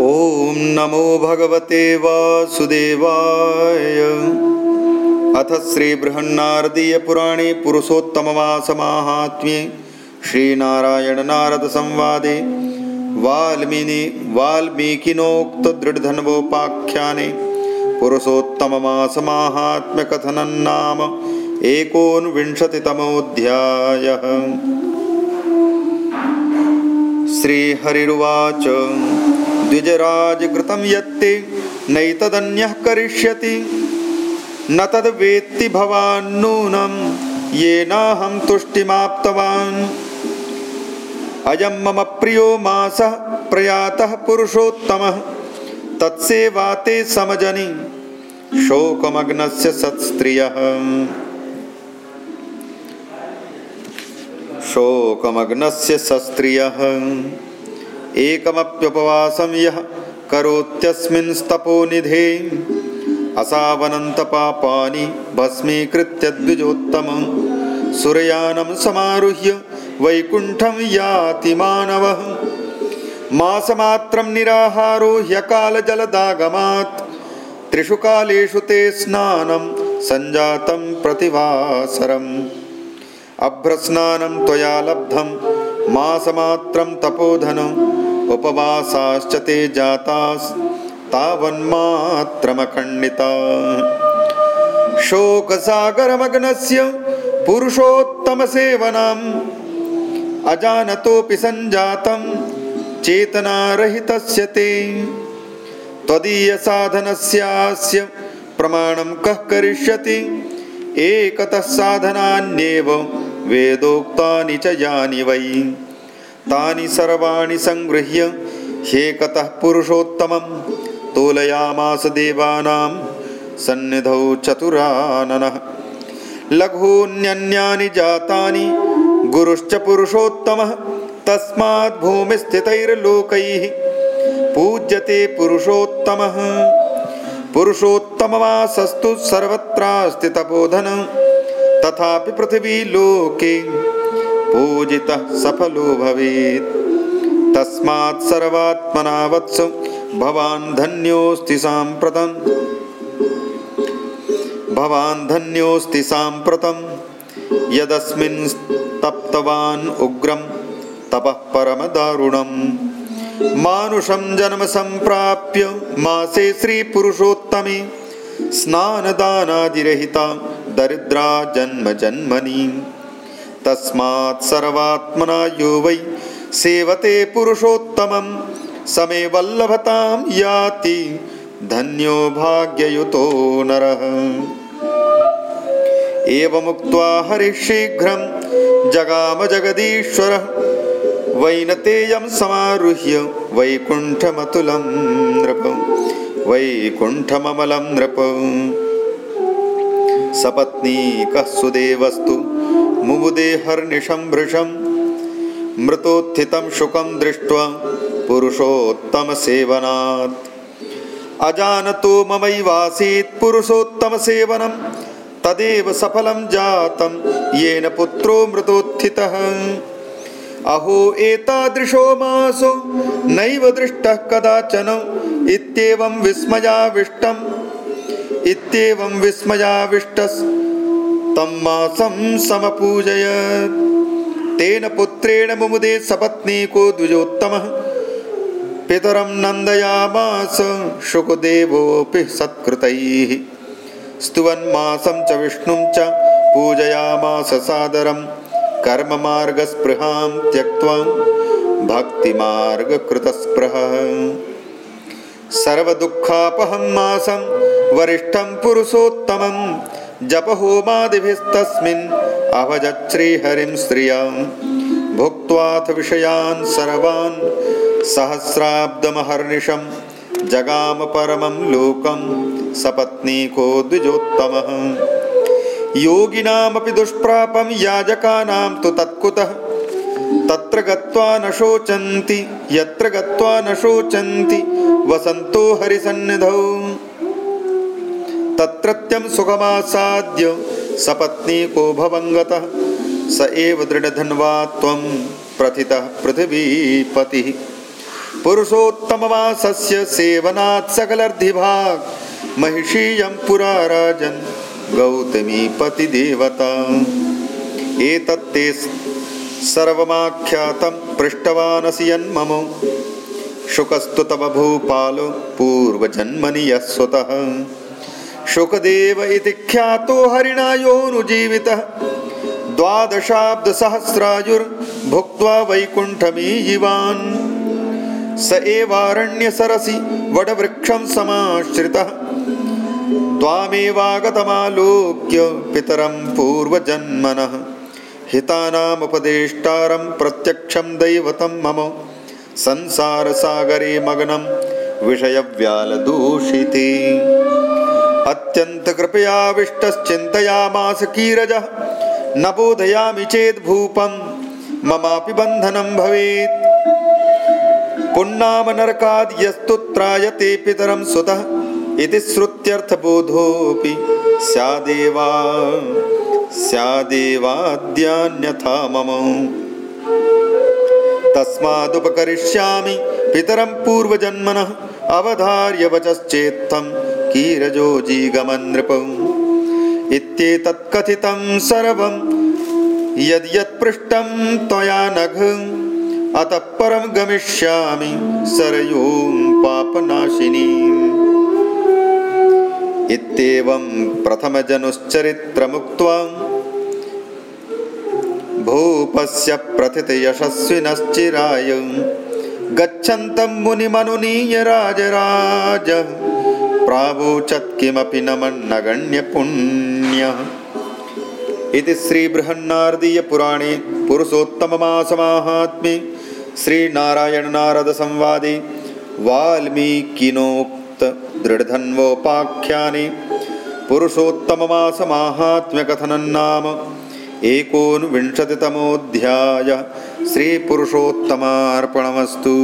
ॐ नमो भगवते वासुदेवाय। अथ श्रीबृहन्नारदीयपुराणे पुरुषोत्तममासमाहात्म्ये श्रीनारायणनारदसंवादे वाल्मीनि वाल्मीकिनोक्तदृढधन्वोपाख्याने पुरुषोत्तममासमाहात्म्यकथनं नाम एकोनविंशतितमोऽध्यायः। श्रीहरिरुवाच द्विजराजकृतं यत्ते नैतदन्यः करिष्यति। न तद्वेत्ति भवान् नूनं येनाहं तुष्टिमाप्तवान्। अयं मम प्रियो मासः प्रयातः पुरुषोत्तमः। तत्सेवाते समजनि शोकमग्नस्य सत्स्त्रियः। शोकमग्नस्य सस्त्रियः एकमप्युपवासं यः करोत्यस्मिंस्तपोनिधे असावनन्तपापानि भस्मीकृत्य द्विजोत्तमं। सुरयानं समारुह्य वैकुण्ठं याति मानवः। मासमात्रं निराहारो ह्यकालजलदागमात् त्रिषु कालेषु ते स्नानं सञ्जातं प्रतिवासरम्। अभ्रस्नानं त्वया लब्धं मासमात्रं तपोधनम् उपवासाश्च ते जातास्तावन्मात्रमखण्डिता शोकसागरमग्नस्य पुरुषोत्तमसेवनम् अजानतोऽपि सञ्जातं चेतनारहितस्य ते। त्वदीयसाधनस्यास्य प्रमाणं कः करिष्यति? एकतः साधनान्येव वेदोक्तानि च यानि वै। तानि सर्वाणि सङ्गृह्य ह्येकतः पुरुषोत्तमं तोलयामास देवानां सन्निधौ चतुराननः। लघून्यन्यानि जातानि गुरुश्च पुरुषोत्तमः। तस्मात् भूमिस्थितैर्लोकैः पूज्यते पुरुषोत्तमः। पुरुषोत्तममासस्तु सर्वत्रास्ति तपोधनम् तथापि पृथिवीलोके पूजितः सफलो भवेत्। तस्मात् सर्वात्मना वत्स भवान् धन्योऽस्ति साम्प्रतम् भवान् धन्योऽस्ति साम्प्रतं। यदस्मिन् तप्तवान् उग्रं तपः परमदारुणम्। मानुषं जन्म सम्प्राप्य मासे श्रीपुरुषोत्तमे स्नानदानादिरहिता दरिद्रा जन्म जन्मनि। तस्मात् सर्वात्मना यो वै सेवते पुरुषोत्तमं। समे वल्लभतां याति। धन्यो भाग्ययुतो नरः। एवमुक्त्वा हरिशीघ्रं जगाम जगदीश्वरः। वैनतेयं समारुह्य वैकुण्ठमतुलं नृप। वैकुण्ठममलं नृप सपत्नीकः सुदेवस्तु। मुमुदे हर्निशं भृशं। मृतोत्थितं शुकं दृष्ट्वा पुरुषोत्तमसेवनात्। अजानतो ममैवासीत् पुरुषोत्तमसेवनं। तदेव सफलं जातं येन पुत्रो मृतोत्थितः। अहो एतादृशो मासो नैव दृष्टः कदाचन। इत्येवं विस्मयाविष्टम् इत्येवं विस्मयाविष्टस्तं मासं समपूजयत्। तेन पुत्रेण मुमुदे सपत्नीको द्विजोत्तमः। पितरं नन्दयामास शुकदेवोऽपि सत्कृतैः। स्तुवन्मासं च विष्णुं च पूजयामास सादरं। कर्ममार्गस्पृहां त्यक्त्वा भक्तिमार्गकृतस्पृहः सर्वदुःखापहं मासं वरिष्ठं पुरुषोत्तमं जपहोमादिभिस्तस्मिन् अभजच्छ्रीहरिं श्रियां भुक्त्वाथ विषयान् सर्वान् सहस्राब्दमहर्निशं जगाम परमं लोकं सपत्नीको द्विजोत्तमः। योगिनामपि दुष्प्रापं याजकानां तु तत्कुतः तत्र गत्वा न शोचन्ति यत्र गत्वा न शोचन्ति वसन्तो हरिसन्निधौ। तत्रत्यं सुखमासाद्य सपत्नीको भवङ्गतः स एव दृढधन्वा त्वं प्रथितः पृथिवीपतिः। पुरुषोत्तममासस्य सेवनात् सकलर्धिभाग् महिषीयं पुरा राजन् गौतमीपतिदेवता। एतत्ते सर्वमाख्यातं पृष्टवानसि यन्मम। शुकस्तु तव भूपालो पूर्वजन्मनि यः स्वतः। शुकदेव इति ख्यातो हरिणा योनुजीवितः द्वादशाब्दसहस्रायुर्भुक्त्वा वैकुण्ठमीजिवान् स एवारण्यसरसि वटवृक्षं समाश्रितः। त्वामेवागतमालोक्य पितरं पूर्वजन्मनः हितानामुपदेष्टारं प्रत्यक्षं दैवतं मम। संसारसागरे मग्नं विषयव्यालदूषिते। अत्यन्तकृपयाविष्टश्चिन्तयामास कीरजः न बोधयामि चेद्भूपं ममापि बन्धनं भवेत्। पुन्नामनरकाद्यस्तु त्रायते पितरं सुतः इति श्रुत्यर्थबोधोऽपि। स्यादेवा स्यादेवाद्यान्यथा मम। तस्मादुपकरिष्यामि पितरं पूर्वजन्मनः अवधार्य वचश्चेत्थं कीरजो जीगमन्नृपम् इत्येतत्कथितं सर्वं यद्यत्पृष्टं त्वया नघ। अतः परं गमिष्यामि इत्येवं प्रथमजनुश्चरित्रमुक्त्वा भूपस्य प्रथितयशस्विनश्चिराय गच्छन्तं मुनिमनुनीय राजराज प्रावोचत् किमपि न मन्नगण्यपुण्यः। इति श्रीबृहन्नारदीयपुराणे पुरुषोत्तममासमाहात्म्ये श्रीनारायणनारदसंवादे वाल्मीकिनोक्तदृढधन्वोपाख्याने पुरुषोत्तममासमाहात्म्यकथनं नाम एकोनविंशतितमोऽध्यायः श्रीपुरुषोत्तमार्पणमस्तु